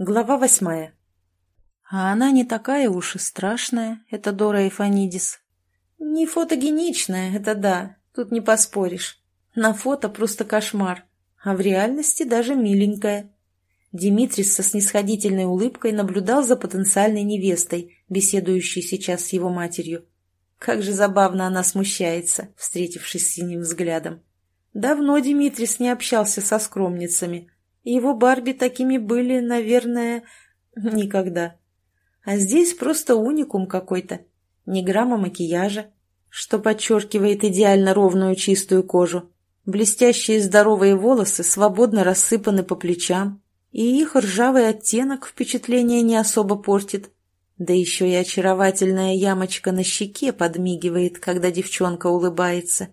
Глава восьмая. А она не такая уж и страшная, это Дора Эйфанидис. Не фотогеничная, это да, тут не поспоришь. На фото просто кошмар, а в реальности даже миленькая. Димитрис со снисходительной улыбкой наблюдал за потенциальной невестой, беседующей сейчас с его матерью. Как же забавно она смущается, встретившись с ним взглядом. Давно Димитрис не общался со скромницами. Его Барби такими были, наверное, никогда. А здесь просто уникум какой-то. Ни грамма макияжа, что подчеркивает идеально ровную чистую кожу. Блестящие здоровые волосы свободно рассыпаны по плечам, и их ржавый оттенок впечатление не особо портит. Да еще и очаровательная ямочка на щеке подмигивает, когда девчонка улыбается.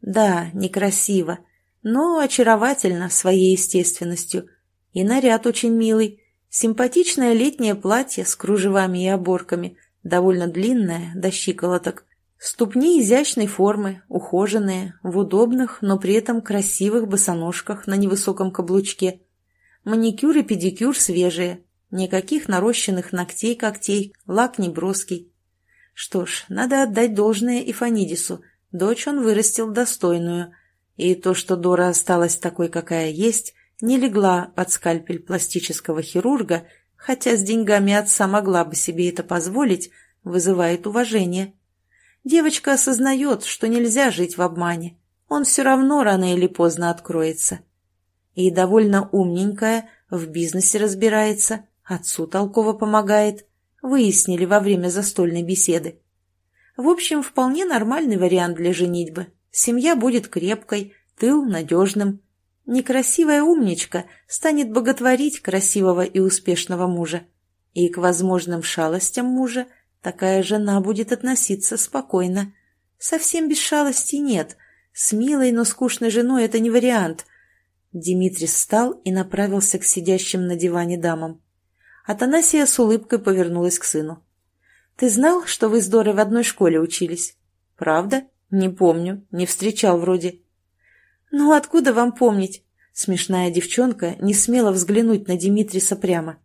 Да, некрасиво, но очаровательно своей естественностью. И наряд очень милый. Симпатичное летнее платье с кружевами и оборками, довольно длинное, до щиколоток. Ступни изящной формы, ухоженные, в удобных, но при этом красивых босоножках на невысоком каблучке. Маникюр и педикюр свежие, никаких нарощенных ногтей-когтей, лак не броский. Что ж, надо отдать должное и Фанидису, дочь он вырастил достойную. И то, что Дора осталась такой, какая есть, не легла под скальпель пластического хирурга, хотя с деньгами отца могла бы себе это позволить, вызывает уважение. Девочка осознает, что нельзя жить в обмане. Он все равно рано или поздно откроется и довольно умненькая, в бизнесе разбирается, отцу толково помогает, выяснили во время застольной беседы. В общем, вполне нормальный вариант для женитьбы. Семья будет крепкой, тыл надежным. Некрасивая умничка станет боготворить красивого и успешного мужа. И к возможным шалостям мужа такая жена будет относиться спокойно. Совсем без шалостей нет. С милой, но скучной женой это не вариант – Димитрий встал и направился к сидящим на диване дамам. Атанасия с улыбкой повернулась к сыну. «Ты знал, что вы с Дорой в одной школе учились?» «Правда? Не помню. Не встречал вроде». «Ну, откуда вам помнить?» Смешная девчонка не смела взглянуть на Димитриса прямо.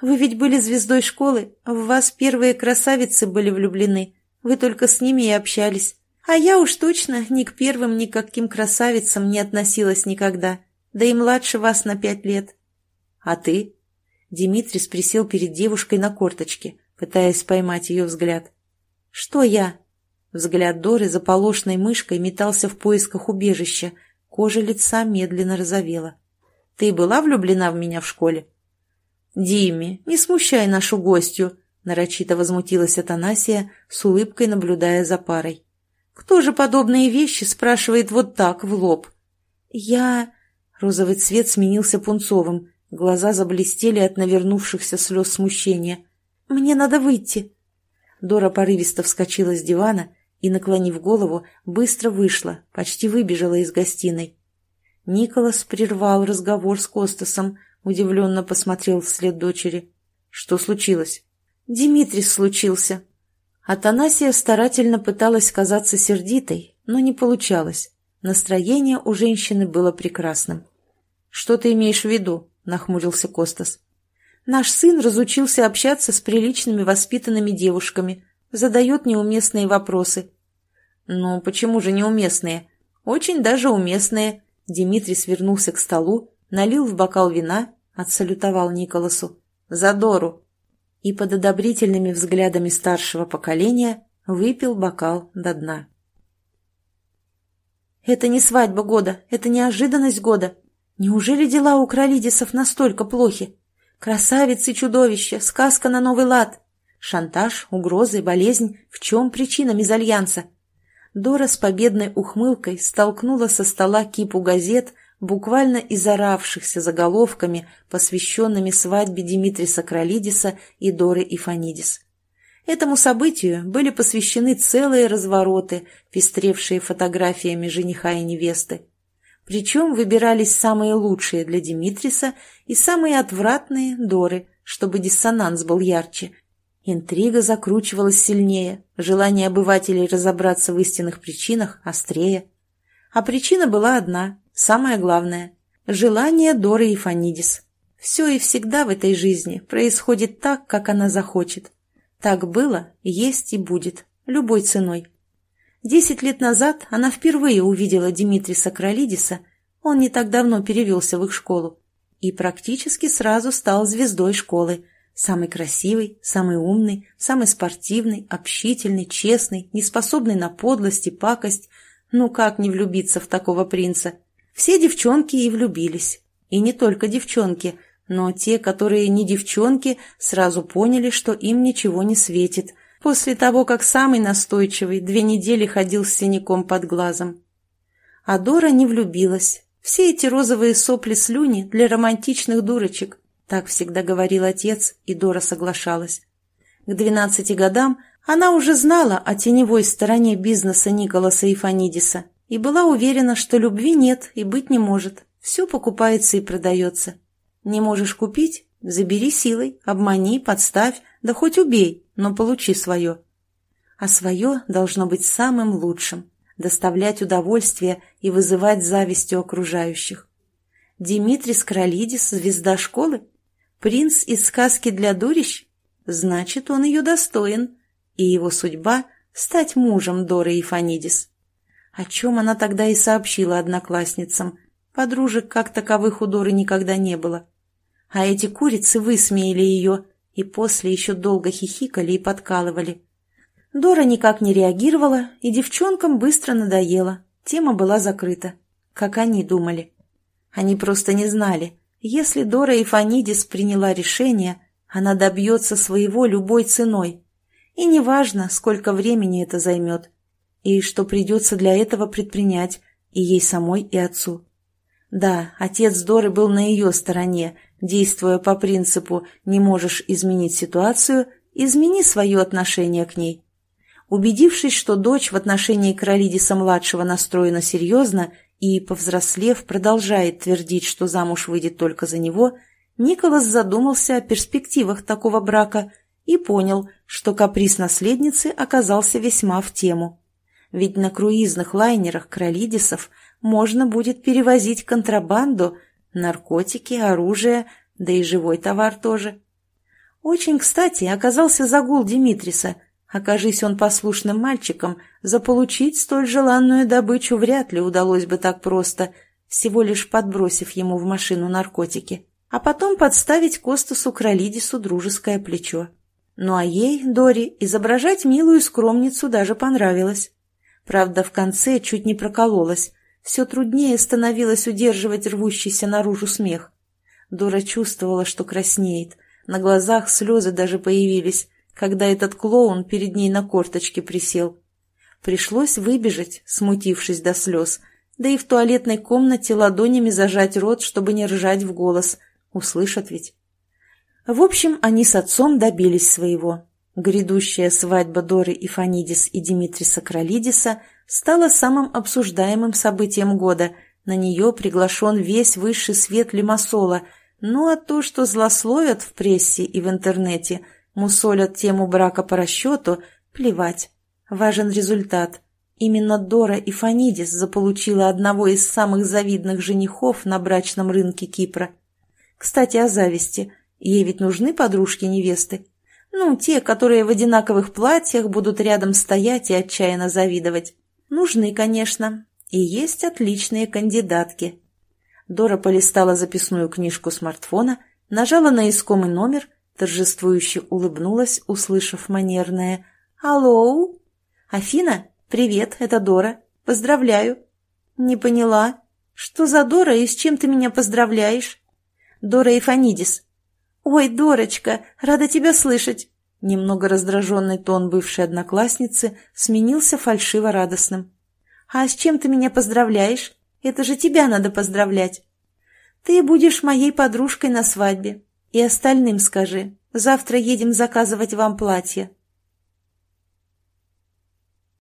«Вы ведь были звездой школы, в вас первые красавицы были влюблены. Вы только с ними и общались. А я уж точно ни к первым, ни к каким красавицам не относилась никогда да и младше вас на пять лет. А ты? Димитрис присел перед девушкой на корточке, пытаясь поймать ее взгляд. Что я? Взгляд Доры за полошной мышкой метался в поисках убежища, кожа лица медленно розовела. Ты была влюблена в меня в школе? Дими, не смущай нашу гостью, нарочито возмутилась Атанасия, с улыбкой наблюдая за парой. Кто же подобные вещи спрашивает вот так, в лоб? Я... Розовый цвет сменился пунцовым, глаза заблестели от навернувшихся слез смущения. «Мне надо выйти!» Дора порывисто вскочила с дивана и, наклонив голову, быстро вышла, почти выбежала из гостиной. Николас прервал разговор с Костасом, удивленно посмотрел вслед дочери. «Что случилось?» «Димитрис случился». Атанасия старательно пыталась казаться сердитой, но не получалось. Настроение у женщины было прекрасным. «Что ты имеешь в виду?» – нахмурился Костас. «Наш сын разучился общаться с приличными воспитанными девушками, задает неуместные вопросы». «Ну, почему же неуместные? Очень даже уместные». Дмитрий свернулся к столу, налил в бокал вина, отсалютовал Николасу. «Задору!» И под одобрительными взглядами старшего поколения выпил бокал до дна. «Это не свадьба года, это неожиданность года», Неужели дела у кролидисов настолько плохи? Красавицы чудовища, сказка на новый лад. Шантаж, угрозы, болезнь. В чем причина мезальянса? Дора с победной ухмылкой столкнула со стола кипу газет, буквально изоравшихся заголовками, посвященными свадьбе Димитриса Кролидиса и Доры Ифанидис. Этому событию были посвящены целые развороты, пестревшие фотографиями жениха и невесты. Причем выбирались самые лучшие для Димитриса и самые отвратные Доры, чтобы диссонанс был ярче. Интрига закручивалась сильнее, желание обывателей разобраться в истинных причинах острее. А причина была одна, самая главная – желание Доры и Фанидис. Все и всегда в этой жизни происходит так, как она захочет. Так было, есть и будет, любой ценой. Десять лет назад она впервые увидела Димитриса Кролидиса, он не так давно перевелся в их школу, и практически сразу стал звездой школы, самый красивый, самый умный, самый спортивный, общительный, честный, неспособный на подлость и пакость. Ну как не влюбиться в такого принца? Все девчонки и влюбились. И не только девчонки, но те, которые не девчонки, сразу поняли, что им ничего не светит, после того, как самый настойчивый две недели ходил с синяком под глазом. А Дора не влюбилась. Все эти розовые сопли-слюни для романтичных дурочек. Так всегда говорил отец, и Дора соглашалась. К двенадцати годам она уже знала о теневой стороне бизнеса Николаса и Фанидиса и была уверена, что любви нет и быть не может. Все покупается и продается. Не можешь купить? Забери силой, обмани, подставь, да хоть убей, но получи свое. А свое должно быть самым лучшим, доставлять удовольствие и вызывать зависть у окружающих. Димитрий Скролидис – звезда школы? Принц из сказки для дурищ? Значит, он ее достоин, и его судьба – стать мужем Доры и Фанидис. О чем она тогда и сообщила одноклассницам. Подружек как таковых у Доры никогда не было. А эти курицы высмеяли ее и после еще долго хихикали и подкалывали. Дора никак не реагировала, и девчонкам быстро надоело. Тема была закрыта. Как они думали. Они просто не знали. Если Дора и Фанидис приняла решение, она добьется своего любой ценой. И неважно, сколько времени это займет. И что придется для этого предпринять и ей самой, и отцу. Да, отец Доры был на ее стороне, Действуя по принципу «не можешь изменить ситуацию», измени свое отношение к ней. Убедившись, что дочь в отношении Каролидиса-младшего настроена серьезно и, повзрослев, продолжает твердить, что замуж выйдет только за него, Николас задумался о перспективах такого брака и понял, что каприз наследницы оказался весьма в тему. Ведь на круизных лайнерах Кролидисов можно будет перевозить контрабанду – Наркотики, оружие, да и живой товар тоже. Очень кстати оказался загул Димитриса. Окажись он послушным мальчиком, заполучить столь желанную добычу вряд ли удалось бы так просто, всего лишь подбросив ему в машину наркотики, а потом подставить Костасу Кролидису дружеское плечо. Ну а ей, Дори, изображать милую скромницу даже понравилось. Правда, в конце чуть не прокололась, все труднее становилось удерживать рвущийся наружу смех. Дора чувствовала, что краснеет. На глазах слезы даже появились, когда этот клоун перед ней на корточке присел. Пришлось выбежать, смутившись до слез, да и в туалетной комнате ладонями зажать рот, чтобы не ржать в голос. Услышат ведь. В общем, они с отцом добились своего. Грядущая свадьба Доры и Фанидис и Димитриса Кролидиса стала самым обсуждаемым событием года. На нее приглашен весь высший свет Лимассола. Ну а то, что злословят в прессе и в интернете, мусолят тему брака по расчету, плевать. Важен результат. Именно Дора и Фанидис заполучила одного из самых завидных женихов на брачном рынке Кипра. Кстати, о зависти. Ей ведь нужны подружки-невесты. Ну, те, которые в одинаковых платьях будут рядом стоять и отчаянно завидовать. Нужны, конечно, и есть отличные кандидатки. Дора полистала записную книжку смартфона, нажала на искомый номер, торжествующе улыбнулась, услышав манерное «Алло?» «Афина, привет, это Дора. Поздравляю». «Не поняла. Что за Дора и с чем ты меня поздравляешь?» «Дора Ифанидис». «Ой, Дорочка, рада тебя слышать. Немного раздраженный тон бывшей одноклассницы сменился фальшиво-радостным. «А с чем ты меня поздравляешь? Это же тебя надо поздравлять. Ты будешь моей подружкой на свадьбе. И остальным скажи. Завтра едем заказывать вам платье.